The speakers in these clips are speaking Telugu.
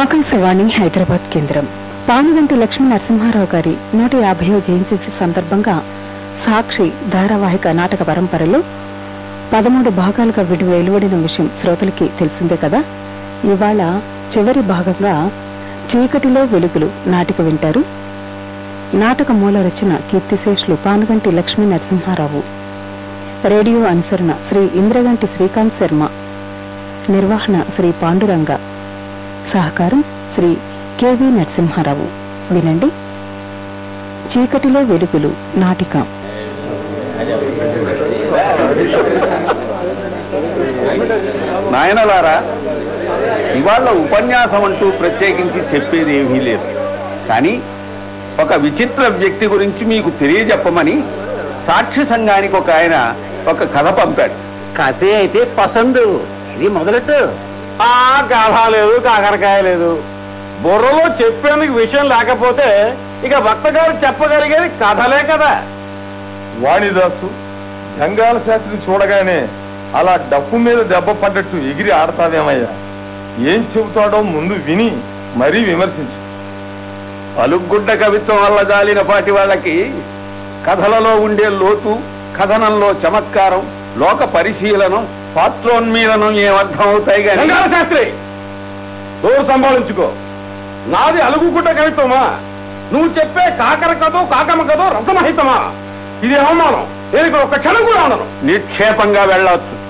ఆకాశవాణి హైదరాబాద్ కేంద్రం. పానుగంటి లక్ష్మీ నరసింహారావు గారి నూట యాభైవ జయంతి సందర్భంగా సాక్షి ధారావాహిక నాటక పరంపరలో పదమూడు భాగాలుగా విడి వెలువడిన విషయం శ్రోతలకి తెలిసిందే కదా? ఇవాళ చివరి భాగంగా చీకటిలో వెలుగులు నాటిక వింటారు. నాటక మూల రచన కీర్తిశేషులు పానుగంటి లక్ష్మీ నరసింహారావు. రేడియో అనుసరణ శ్రీ ఇంద్రగంటి శ్రీకాంత్ శర్మ. నిర్వహణ శ్రీ పాండురంగ. సహకారం శ్రీ కెవి నరసింహారావు. వినండి. చీకటిలో వెలుగులు నాటిక. నాయనలారా ఇవాళ ఉపన్యాసం అంటూ ప్రత్యేకించి చెప్పేది ఏమీ లేదు. కానీ ఒక విచిత్ర వ్యక్తి గురించి మీకు తెలియజెప్పమని సాక్షి సంఘానికి ఒక ఆయన ఒక కథ పంపాడు. కథే అయితే పసందు. ఇది మొదలెట్టు. ఆ కథ లేదు కాకరకాయ లేదు. బుర్రలో చెప్పేందుకు విషయం లేకపోతే ఇక భక్త గారు చెప్పగలిగేది కథలే కదా. వాణిదాసు గంగాల శాస్త్రిని చూడగానే అలా డప్పు మీద దెబ్బ పడ్డట్టు ఎగిరి ఆడతావేమయ్యా? ఏం చెబుతాడో ముందు విని మరీ విమర్శించు. అలుగుడ్డ కవిత్వం వల్ల జాలిన పాటి వాళ్ళకి కథలలో ఉండే లోతు కథనంలో చమత్కారం లోక పరిశీలనం పాత్రోన్మీలనం ఏమర్థం అవుతాయి కానీ? శాస్త్రి! నోరు సంభాళించుకో. నాది అలుగుగుడ్డ కవిత్వమా నువ్వు చెప్పే కాకర కథో కాకమ్మ కథో రసమహితమా? ఇది అవమానం. నేను ఇక్కడ ఒక్క క్షణం కూడా ఉండను. నిక్షేపంగా వెళ్ళవచ్చు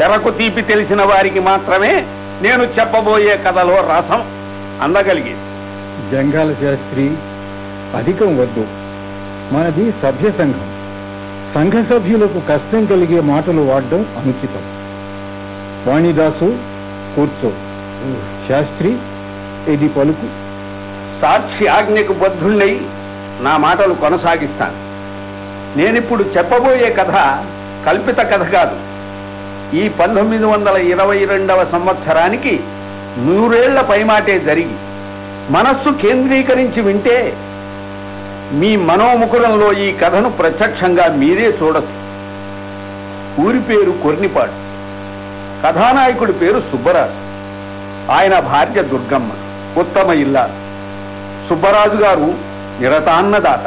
చెరకు తీపి తెలిసిన వారికి మాత్రమే నేను చెప్పబోయే కథలో రసం అందగలిగేది. జంగాల శాస్త్రి అధికం వద్దు. మనది సభ్య సంఘం. సంఘ సభ్యులకు కష్టం కలిగే మాటలు వాడడం అనుచితం. వాణిదాసు కూర్చో. శాస్త్రి ఇది పలుకు. సాక్షి ఆజ్ఞకు బద్ధుణ్ణై నా మాటలు కొనసాగిస్తాను. నేనిప్పుడు చెప్పబోయే కథ కల్పిత కథ కాదు. ఈ పంతొమ్మిది వందల ఇరవై రెండవ సంవత్సరానికి నూరేళ్ళ పైమాటే జరిగి మనస్సు కేంద్రీకరించి వింటే మీ మనోముకురంలో ఈ కథను ప్రత్యక్షంగా మీరే చూడొచ్చు. ఊరి పేరు కొర్నిపాడు. కథానాయకుడి పేరు సుబ్బరాజు. ఆయన భార్య దుర్గమ్మ ఉత్తమ ఇల్లాలు. సుబ్బరాజు గారు నిరతాన్నదాత.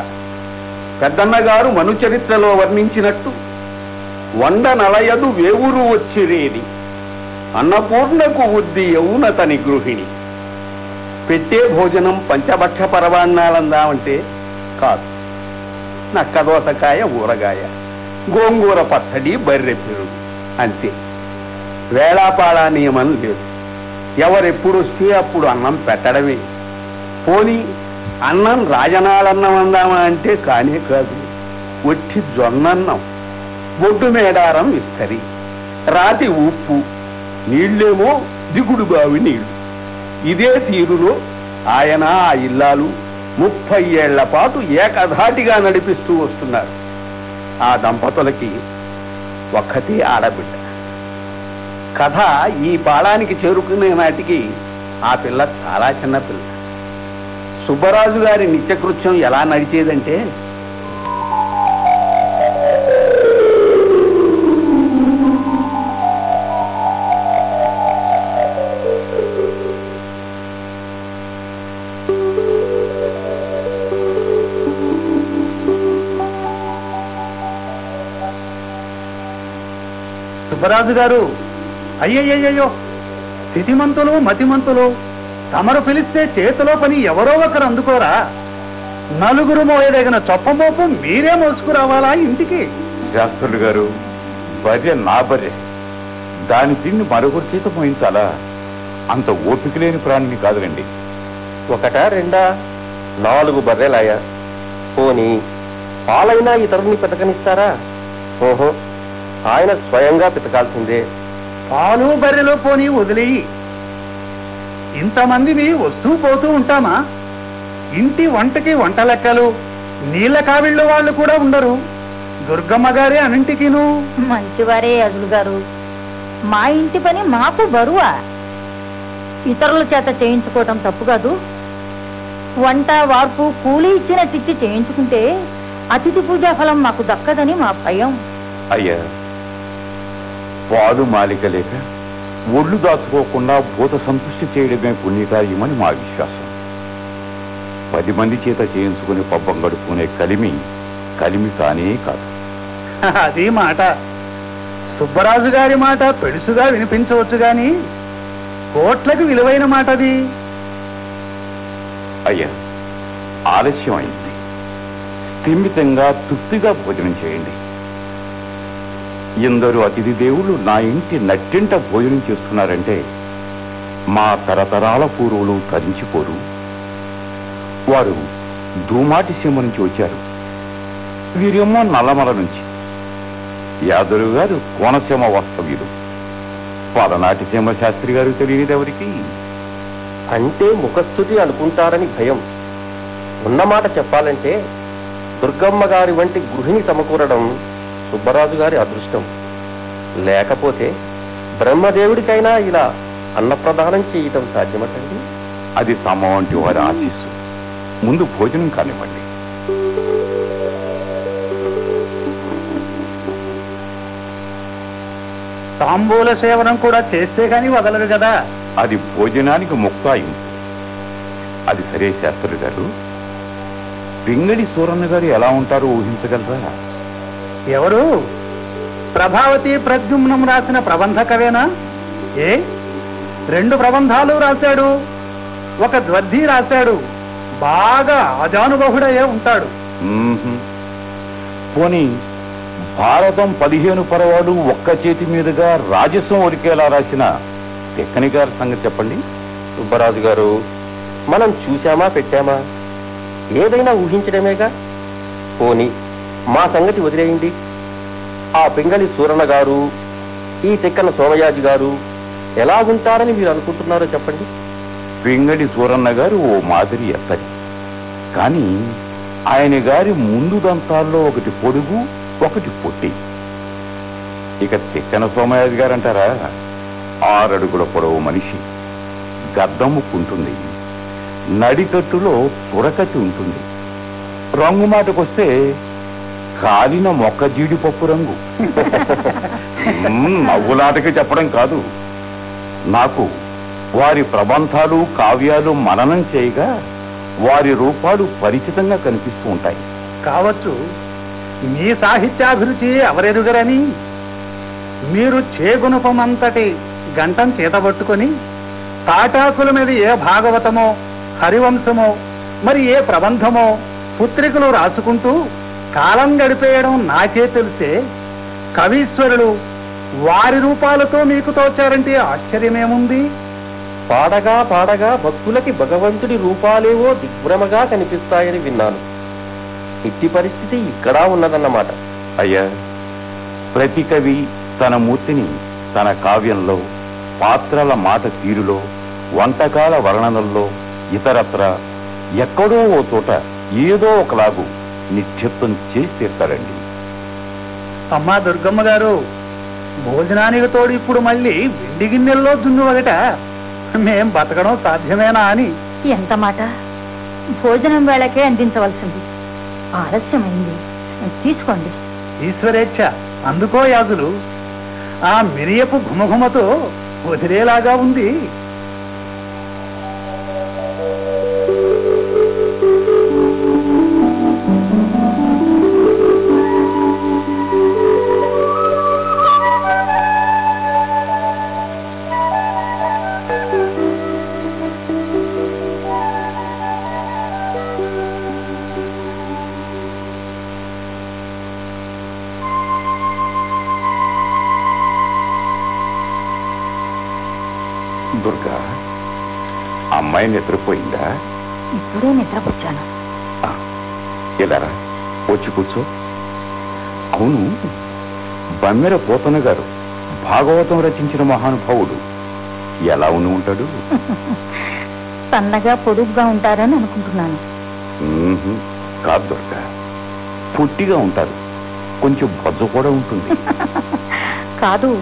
పెద్దన్న గారు మనుచరిత్రలో వర్ణించినట్టు వండ నలయదు వేవురు వచ్చిరేది అన్నపూర్ణకు ఉద్ది యౌనతని గృహిణి. పెట్టే భోజనం పంచభక్ష పరవాన్నాలందామంటే కాదు. నక్కదోసకాయ ఊరగాయ. గోంగూర పచ్చడి బర్రె పెరుగు. అంతే. వేళాపాళా నియమం లేదు. ఎవరెప్పుడు వస్తే అప్పుడు అన్నం పెట్టడమే. పోని అన్నం రాజనాలన్నం అందామా అంటే కానే కాదు. ఒట్టి జొన్నన్నం. బొడ్డు మేడారం ఇస్తరి. రాతి ఉప్పు. నీళ్ళేమో దిగుడు బావి నీళ్ళు ఇదే తీరులో ఆయన ఆ ఇల్లాలు. ముప్పై ఏళ్ళ పాటు ఏకధాటిగా నడిపిస్తూ వస్తున్నారు. ఆ దంపతులకి ఒక్కతే ఆడబిడ్డ. కథ ఈ పాళానికి చేరుకునే నాటికి ఆ పిల్ల చాలా చిన్న పిల్ల. సుబ్బరాజు గారి నిత్యకృత్యం ఎలా నడిచేదంటే సుబ్బరాజు గారు అయ్యయ్యయ్యో స్థితిమంతులు మతిమంతులు తమరు పిలిస్తే చేతిలో పని ఎవరో ఒకరు అందుకోరా. నలుగురు మోయదగిన చొప్పమోపు మీరే మోసుకురావాలా ఇంటికి? శాస్త్రులు గారు భార్య నా భార్య. దాని తిండి మరొకరి చేత మోయించాలా? అంత ఓపిక లేని ప్రాణిని కాదులండి. ఒకటా రెండా నాలుగు బర్రెలాయా. పోని పాలైనా ఇతరుల్ని పితకనిస్తారా? ఓహో ఆయన స్వయంగా పితకాల్సిందే పాలు బర్రెలో పోని వదిలేయి. ఇంతమందిని వస్తూ పోతూ ఉంటామా? ఇంటి వంటకి వంట లెక్కలు నీళ్ళ కావిళ్ళు వాళ్ళు కూడా ఉండరు. దుర్గమ్మ గారే అన్నింటికిను మంచివారే అజులు గారు. మా ఇంటి పని మాకు బరువా? ఇతరుల చేత చేయించుకోవటం తప్పు కాదు. వంట వార్పు కూలి ఇచ్చినట్టిచ్చి చేయించుకుంటే అతిథి పూజా ఫలం మాకు దక్కదని మా భయం. అయ్యా పాలు మాలిక లేక ఒళ్ళు దాచుకోకుండా భూత సంతృష్టి చేయడమే పుణ్యకార్యమని మా విశ్వాసం. పది మంది చేత చేయించుకుని పబ్బం గడుపుకునే కలిమి కలిమి కానే కాదు. అది మాట. సుబ్బరాజు గారి మాట పెడుసుగా వినిపించవచ్చు గాని కోట్లకు విలువైన మాట అది అయ్యా ఆలస్యం అయింది స్థిమితంగా తృప్తిగా భోజనం చేయండి. ఎందరూ అతిథి దేవుళ్ళు నా ఇంటి నట్టింట భోజనం చేస్తున్నారంటే మా తరతరాల పూర్వులు తరించిపోరు. వారు ధూమాటి సీమ నుంచి వచ్చారు. వీరేమో నల్లమల నుంచి. యాదరు గారు కోనసీమ వాస్తవ్యులు. పలనాటి సీమ శాస్త్రి గారు తెలియనిది ఎవరికి? అంటే ముఖస్థుతి అనుకుంటారని భయం. ఉన్నమాట చెప్పాలంటే దుర్గమ్మ గారి వంటి గృహిణి సమకూరడం సుబ్బరాజు గారి అదృష్టం. లేకపోతే బ్రహ్మదేవుడికైనా ఇలా అన్నప్రదానం చేయటం సాధ్యమటండి? అది తమ వంటి వారి ఆశీస్సు. ముందు భోజనం కానివ్వండి. తాంబూల సేవనం కూడా చేస్తే గాని వదలరు కదా? అది భోజనానికి ముక్తాయింపు. అది సరే శాస్త్రి గారు. పింగళి సూరన్న గారు ఎలా ఉంటారో ఊహించగలరా? ఎవరు? ప్రభావతి ప్రద్యుమ్నం రాసిన ప్రబంధ కవేనా? ఏ? రెండు ప్రబంధాలు రాశాడు. ఒక ద్వర్ధి రాశాడు. బాగా అజానుబహుడయ్యే ఉంటాడు. పోనీ భారతం పదిహేను పర్వాలు ఒక్క చేతి మీదుగా రాజసం ఒరికేలా రాసిన తెక్కని గారి సంగతి చెప్పండి. సుబ్బరాజు గారు. మనం చూశామా పెట్టామా? ఏదైనా ఊహించడమేగా? పోని మా సంగతి వదిలేయండి. ఆ పింగళి సూరణ గారు ఈ తిక్కన సోమయాజి గారు ఎలాగుంటారని మీరు అనుకుంటున్నారో చెప్పండి. పింగళి సూరన్న గారు ఓ మాదిరి ఎత్తడి కానీ ఆయన గారి ముందు దంతాల్లో ఒకటి పొడుగు ఒకటి పొట్టి. ఇక తిక్కన సోమయాజి గారంటారా? ఆరడుగుల పొడవు మనిషి. గద్దమ్ముకుంటుంది. నడికట్టులో తురకతి ఉంటుంది. రంగు మాటకొస్తే కాలిన మొక్క జీడిపప్పు రంగు. నవ్వులాటకి చెప్పడం కాదు. నాకు వారి ప్రబంధాలు కావ్యాలు మననం చేయగా వారి రూపాలు పరిచితంగా కనిపిస్తూ ఉంటాయి. కావచ్చు మీ సాహిత్యాభిరుచి ఎవరెరుగరని మీరు చేగుణపమంతటి గంటం చేతబట్టుకొని తాటాకుల మీద ఏ భాగవతమో హరివంశమో మరి ఏ ప్రబంధమో పుత్రికలు రాసుకుంటూ కాలం గడిపేయడం నాకే తెలిసే కవీశ్వరులు వారి రూపాలతో మీకు తోచారంటే ఆశ్చర్యమేముంది? పాడగా పాడగా భక్తులకి భగవంతుడి రూపాలేవో దిగ్భ్రమగా కనిపిస్తాయని విన్నాను. ఇట్టి పరిస్థితి ఇక్కడా ఉన్నదన్నమాట. అయ్యా ప్రతి కవి తన మూర్తిని తన కావ్యంలో పాత్రల మాట తీరులో వంటకాల వర్ణనల్లో ఇతరత్ర ఎక్కడో ఓ చోట ఏదో ఒకలాగు నిక్షిప్తం చేసి తీర్తారండి అమ్మా దుర్గమ్మ గారు భోజనానికి తోడు ఇప్పుడు మళ్ళీ వెండి గిన్నెల్లో దున్ను ఒకట మేం బతకడం సాధ్యమేనా అని. ఎంత మాట? భోజనం వేళకే అందించవలసింది. ఆలస్యమైంది. తీసుకోండి. ఈశ్వరేచ్ఛ అందుకో యాజులు. ఆ మిరియపు ఘుమఘుమతో వదిలేలాగా ఉంది. ఆ, ఇలారా వచ్చి కూర్చో. అవును బమ్మెర పోతన గారు భాగవతం రచించిన మహానుభావుడు. ఎలా ఉండి ఉంటాడు? సన్నగా పొడుగ్గా ఉంటారని అనుకుంటున్నాను. కాదు దుర్గా పుట్టిగా ఉంటారు. కొంచెం బొజ్జ కూడా ఉంటుంది. కాదు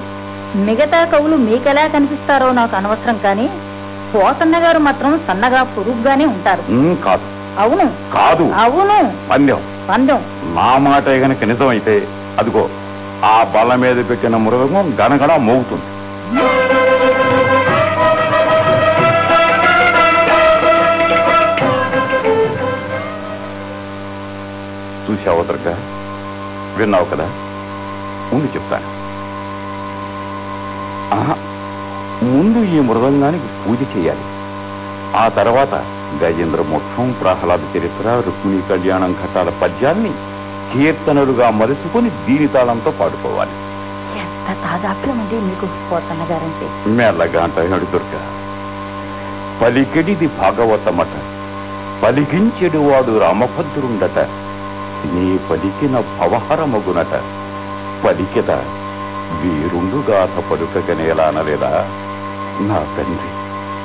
మిగతా కవులు మీకెలా కనిపిస్తారో నాకు అనవసరం కానీ పోతన్న గారు మాత్రం సన్నగా పొరుగ్గానే ఉంటారు. కాదు. అవును. కాదు. అవును. పందెం. పందెం. నా మాట గనక నిజమైతే అదిగో ఆ బల మీద పెట్టిన మృగం గణగణ మోగుతుంది. చూసావు దుర్గా? విన్నావు కదా? ముందు చెప్తాను. ముందు ఈ మృదంగానికి పూజ చేయాలి. ఆ తర్వాత గజేంద్ర మోక్షం ప్రహ్లాద చరిత్ర రుక్మిణి కళ్యాణం ఘట్టాల పద్యాల్ని కీర్తనలుగా మలుచుకొని దీని తాళంతో పాడుకోవాలి. ఎంత తాదాప్యం అండి మీకు పోతన్న గారంటే. మెల్లగా అంటాడు దుర్గా. పలికెడిది భాగవతమట పలికించెడు వాడు రామభద్రుండట నీ పలికిన భవహరమగునట పలికెద వీరుండుగాథ పలుకగనేలా అనలేదా నా తండ్రి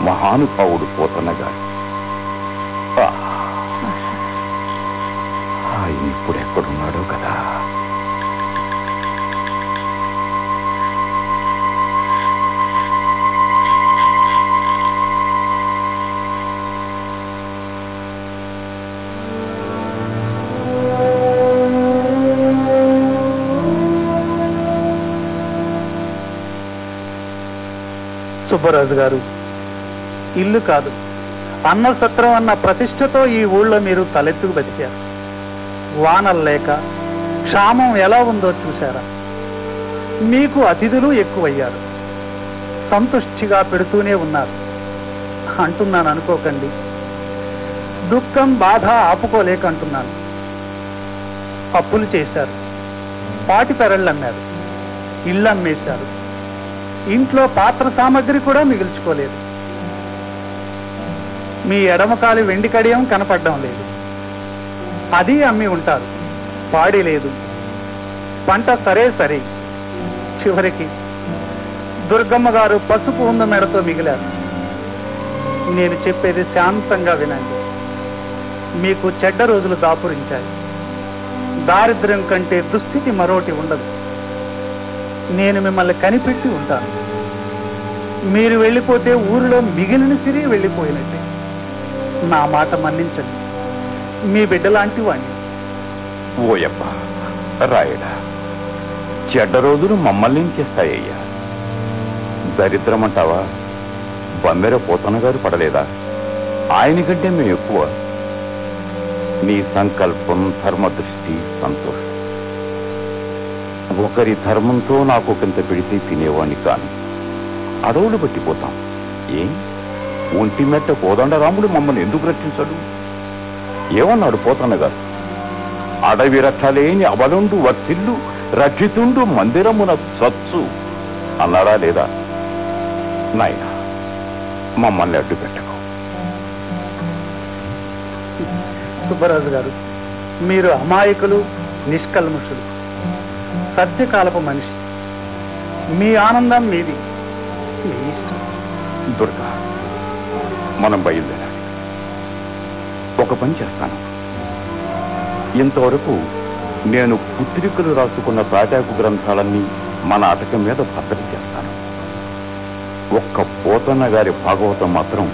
మహానుభావుడు పోతన్నగాడు ఆయన ఇప్పుడు ఎక్కడున్నాడో కదా. సుబ్బరాజు గారు ఇల్లు కాదు. అన్న సత్రం అన్న ప్రతిష్టతో ఈ ఊళ్ళో మీరు తలెత్తుకు బతికారు. వానలు లేక క్షామం ఎలా ఉందో చూశారా? మీకు అతిథులు ఎక్కువయ్యారు. సంతుష్టిగా పెడుతూనే ఉన్నారు. అంటున్నాను అనుకోకండి. దుఃఖం బాధ ఆపుకోలేక అంటున్నాను అప్పులు చేశారు. పాటి పెరళ్ళు అమ్మారు. ఇల్లు అమ్మేశారు. ఇంట్లో పాత్ర సామగ్రి కూడా మిగిల్చుకోలేదు. మీ ఎడమకాలి వెండి కడియం కనపడడం లేదు. అది అమ్మి ఉంటారు. పాడి లేదు. పంట సరే సరే. చివరికి దుర్గమ్మ గారు పసుపు ఉన్న మెడతో మిగిలారు. నేను చెప్పేది శాంతంగా వినండి. మీకు చెడ్డ రోజులు దాపురించాయి. దారిద్ర్యం కంటే దుస్థితి మరోటి ఉండదు. నేను మిమ్మల్ని కనిపెట్టి ఉంటాను. మీరు వెళ్ళిపోతే ఊరిలో మిగిలిన సిరి వెళ్ళిపోయినట్టే. నా మాట మన్నించండి. మీ బిడ్డ లాంటి వాణ్ణి ఓయప్ప రాయడా చెడ్డ రోజులు మమ్మల్ని చేస్తాయ్యా దరిద్రమంటావా? బమ్మెర బందెర పోతన గారు పడలేదా? ఆయనకంటే మేము ఎక్కువ. నీ సంకల్పం ధర్మదృష్టి సంతోషం. ఒకరి ధర్మంతో నాకు ఒకంత పెడితే తినేవాణ్ణి కాను. అడవులు పట్టిపోతాం ఏం? ఒంటి మెట్ట కోదండరాముడు మమ్మల్ని ఎందుకు రక్షించడు? ఏమన్నాడు పోతన్న గారు? అడవి రక్షలేని అవలుండు వర్తిల్లు రక్షితుండు మందిరమున సత్సు అన్నాడా లేదా? నాయన మమ్మల్ని అడ్డు పెట్టకు. సుబ్బరాజు గారు మీరు అమాయకులు నిష్కల్మషులు. సత్యకాలపు మనిషి. మీ ఆనందం మీది. మీ ఇష్టం. దుర్గా మనం బయలుదేరాలి. ఒక పని చేస్తాను. ఇంతవరకు నేను పుత్రికలు రాసుకున్న తాటాకు గ్రంథాలన్నీ మన అటకం మీద భద్రత చేస్తాను. ఒక్క పోతన్న గారి భాగవతం మాత్రం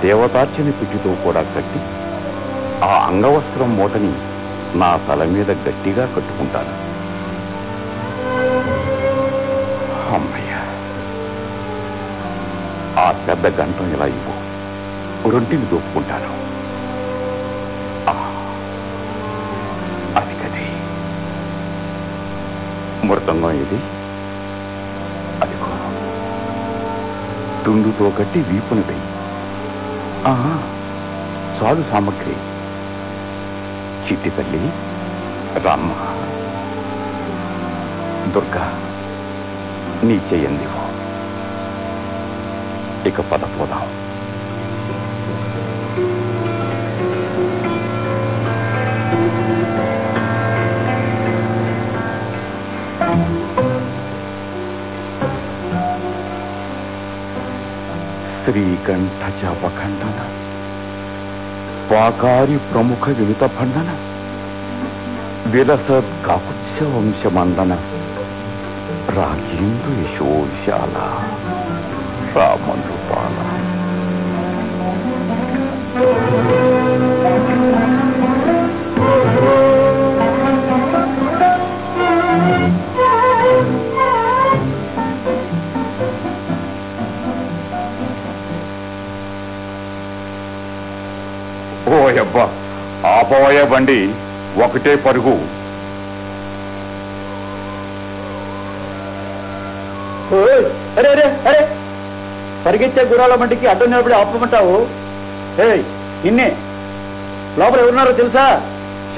దేవతార్చని పిట్టితో కూడా కట్టి ఆ అంగవస్త్రం మూటని నా తల మీద గట్టిగా కట్టుకుంటాను. అమ్మయ్య ఆ పెద్ద గంటం ఇలా ఇవ్వు. రొంటిని దోపుకుంటాను. అది కది. మృతంగా ఇది అదిగో. తుండుతో కట్టి వీపున వెయ్యి చాలు సామగ్రి. చిట్టి తల్లి రామ్మ. దుర్గా నీ చెయ్యందివో ఇక పద పోదాం. ಶ್ರೀಕಂಠ ಜಪಖಂಡನ ಪಾಕಾರಿ ಪ್ರಮುಖ ವಿನುತ ಭಂಡನ ವಿರಸದ್ ಕಾಕುತ್ಯ ವಂಶ ಮಂಡನ ರಾಜೇಂದ್ರ ಯಶೋ ವಿಶಾಲ ರಾಮನೃಪಾಲ ఓయబ్బా ఆపవయ్య బండి ఒకటే పరుగు. అరే అరే అరే. పరిగెత్తే గుర్రాల బండికి అడ్డం నిలబడి ఆపమంటావు? ఏయ్ నిన్నే. లోపల ఎవరున్నారో తెలుసా?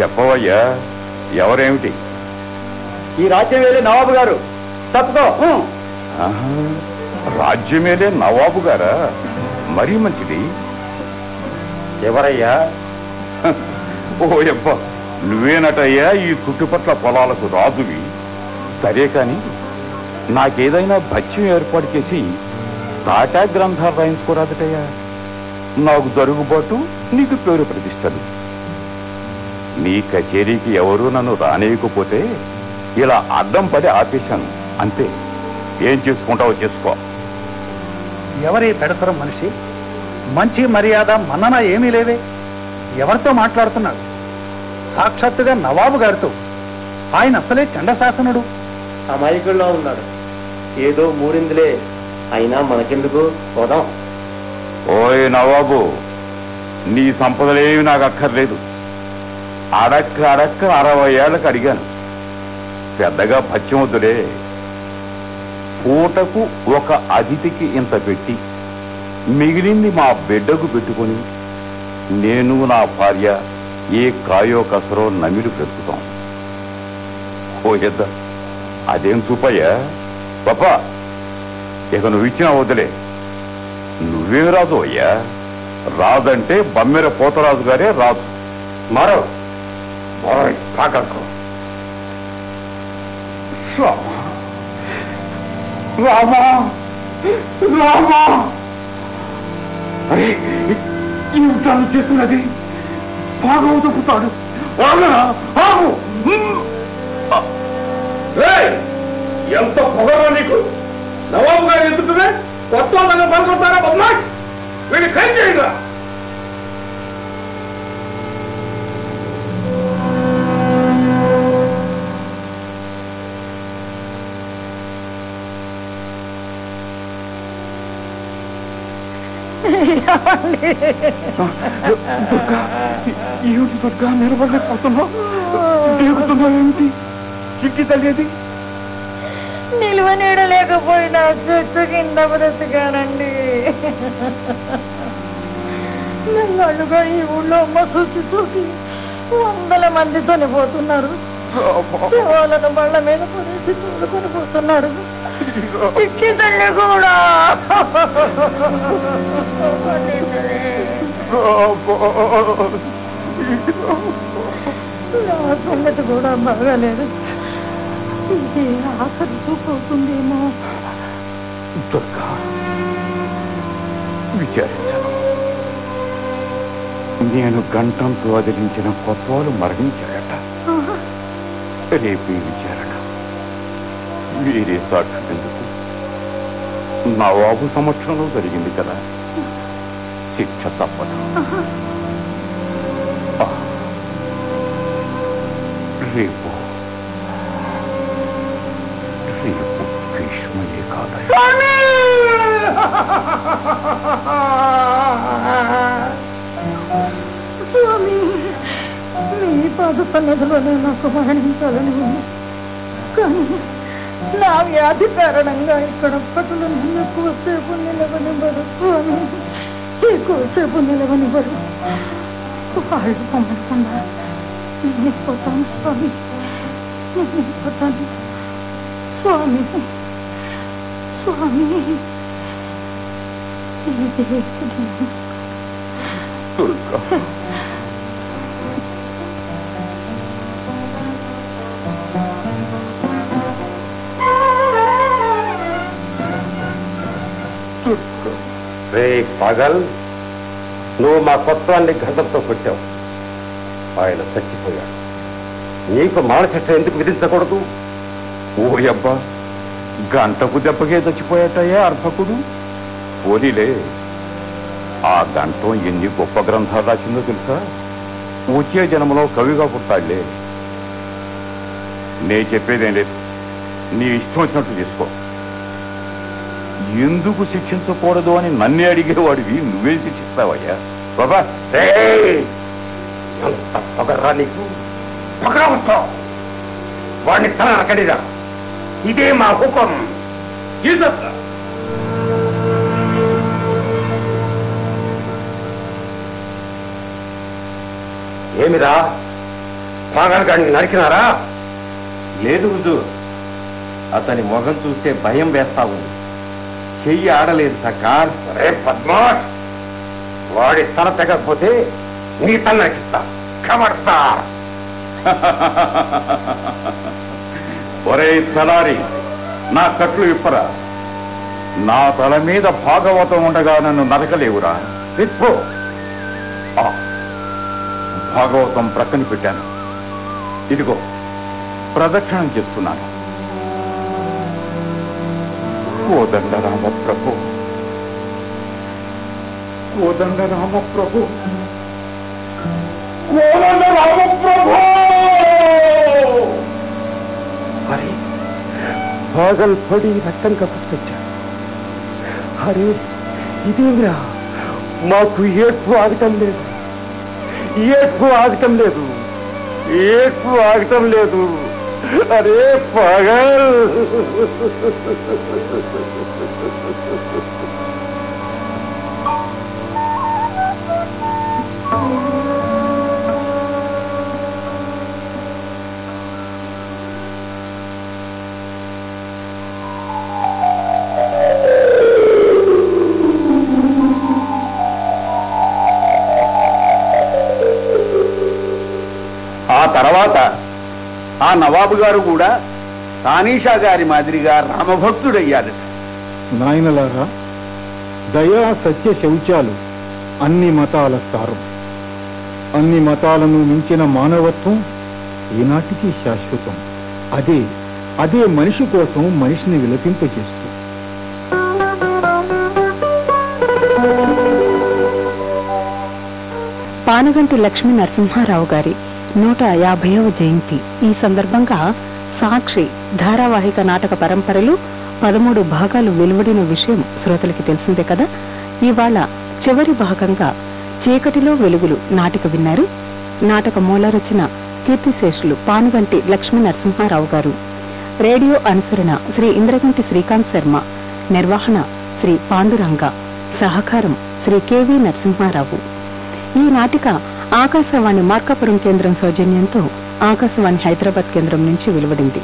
చెప్పవయ్యా ఎవరేమిటి? ఈ రాజ్యం వేలే నవాబు గారు. తప్పుకో. రాజ్యమేలే నవాబు గారా? మరీ మంచిది. ఎవరయ్యా? ఓ యబ్బ నువ్వేనటయ్యా? ఈ చుట్టుపట్ల పొలాలకు రాజువి. సరే కాని నాకేదైనా భత్యం ఏర్పాటు చేసి తాటా గ్రంథాలు రాయించుకోరాదటయ్యా. నాకు జరుగుబాటు నీకు పేరు ప్రతిష్టలు. నీ కచేరీకి ఎవరూ నన్ను రానేయకపోతే ఇలా అడ్డం పడి ఆపేశాను. అంతే. ఏం చేసుకుంటావో చేసుకో. ఎవరి పెడతరం మనిషి? మంచి మర్యాద మన్నన ఏమీ లేవే ఎవరితో మాట్లాడుతున్నాడు? సాక్షాత్తుగా నవాబు గారితో. ఆయన అసలే చండశాసనుడు అమాయకుల్లో ఉన్నాడు. ఏదో మూడిందిలే. అయినా మనకెందుకు? పోదాం. ఓయ్ నవాబు నీ సంపదలేవి నాకు అక్కర్లేదు. అడక్క అడక్క అరవై ఏళ్ళకి అడిగాను. పెద్దగా వద్దులే పూటకు ఒక అతిథికి ఇంత పెట్టి మిగిలింది మా బిడ్డకు పెట్టుకొని నేను నా భార్య ఏ కాయో కసరో నమిలి బ్రతుకుతాం ఓ ఎద్ద అదేం చూపయ్యా? పాపా ఇక నువ్వు వదిలే నువ్వేం రాజు అయ్యా. రాదంటే బమ్మెర పోతరాజు గారే రాజు. మరో. కాకకు రామా. రామా. అరే జీవితాలు చేస్తున్నది భాగవతపుతాడు ఎంత పొగరా నీకు? నవాబు గారు ఎదుగుతుంది కొత్త వాళ్ళని పనుకుంటారా బొమ్మాయి వీళ్ళు ఖైదు చేయండి ఏమిటి దుర్గా నిలబడలేకపోతున్నావు దిగుతున్నావు ఏమిటి చిక్కి తల్లేది నిలువ నీడలేకపోయినా చెట్టు కింద బ్రతికానండి. నెల్లాళ్ళుగా ఈ ఊళ్ళో అమ్మ చూసి చూసి వందల మంది చనిపోతున్నారు వాళ్ళను బళ్ళ మీద పడేసి చూడుకొని పోతున్నాడు చిక్కి తల్లి కూడా. నా సంగతి కూడా బాగాలేదు. ఇది ఆఖరి చూపు దుర్గా విచారించను. నేను గంటంతో అదిలించిన కొత్వాలు మరణించారట. రేపు ఈ విచారణ వీరే సాక్షి ఎందుకు నవాబు సంవత్సరంలో జరిగింది కదా శిక్ష తప్పదు ఆ, రేపు రేపు భీష్మయే కాదు పాద సన్నిధిలోనే నాకు మరణించాలని ఉంది. కానీ నా వ్యాధి కారణంగా ఇక్కడ పట్టులు నన్ను ఎక్కువసేపు నిలవనివ్వరు స్వామి ఎక్కువసేపు నిలవనివ్వరు వాళ్ళు పొమ్మకుండా నేను పోతాను స్వామి. నేను పోతాను. స్వామి. స్వామి. ఇది రే పగల్ నువ్వు మా కొత్వాన్ని గంటంతో కొట్టావు. ఆయన చచ్చిపోయాడు. నీకు మానశిక్ష ఎందుకు విధించకూడదు? ఓయబ్బా గంటకు దెబ్బకే చచ్చిపోయాటయ్యా అర్భకుడు. పోనీలే ఆ గంటం ఎన్ని గొప్ప గ్రంథాలు రాసిందో తెలుసా? వచ్చే జన్మలో కవిగా పుట్టాడులే నే చెప్పేదేం లేదు. నీ ఇష్టం వచ్చినట్టు చేసుకో. ఎందుకు శిక్షించకూడదు అని నన్నే అడిగేవాడివి నువ్వే శిక్షిస్తావయ్యా. బాబా రేయ్! నీకు? పక్కన వస్తావు. వాడిని తన నరకడిరా ఇదే మా హుకం. జీసస్ ఏమిరా? పాగానికి నరికినారా? లేదు హుజూర్ అతని మొహం చూస్తే భయం వేస్తా ఉంది. చెయ్యి ఆడలేదు సర్కార్. రే పద్మాష్ వాడి తల తెగకపోతే నీ తల నరికిస్తా. కబడతా ఒరే తలారి నా కట్లు ఇప్పరా. నా తల మీద భాగవతం ఉండగా నన్ను నరకలేవురా. ఇప్పు ఆ, భాగవతం ప్రక్కన పెట్టాను. ఇదిగో ప్రదక్షిణం చేస్తున్నాను. కోదండరామ ప్రభు కోదండరామ ప్రభు కోదండరామ ప్రభు హరి పాగల్ పడి రక్తం కప్పుకొచ్చాడు. హరి ఇదేమిరా? మాకు ఏడ్పు ఆగటం లేదు. ఏడ్పు ఆగటం లేదు. ఏడ్పు ఆగటం లేదు. అరే పగల్ నవాబు గారు కూడా తానీషా గారి మాదిరిగా రామభక్తుడయ్యాడు నాయనలారా దయా సత్య శౌచాలు అన్ని మతాల సారం. అన్ని మతాలను మించిన మానవత్వం ఈనాటికి శాశ్వతం. అదే అదే మనిషి కోసం మనిషిని విలపింపచేస్తుంది పానగంటి లక్ష్మీ నరసింహారావు గారి నూట యాభైవ జయంతి. ఈ సందర్భంగా సాక్షి ధారావాహిక నాటక పరంపరలు పదమూడు భాగాలు వెలువడిన విషయం శ్రోతలకి తెలిసిందే కదా? ఇవాళ చివరి భాగంగా చీకటిలో వెలుగులు నాటిక విన్నారు. నాటక మూల రచన కీర్తిశేషులు పానుగంటి లక్ష్మీ నరసింహారావు గారు. రేడియో అనుసరణ శ్రీ ఇంద్రగంటి శ్రీకాంత్ శర్మ. నిర్వహణ శ్రీ పాండురంగ. సహకారం శ్రీ కెవి నరసింహారావు. ఈ నాటిక ఆకాశవాణి మార్కాపురం కేంద్రం సౌజన్యంతో ఆకాశవాణి హైదరాబాద్ కేంద్రం నుంచి వెలువడింది.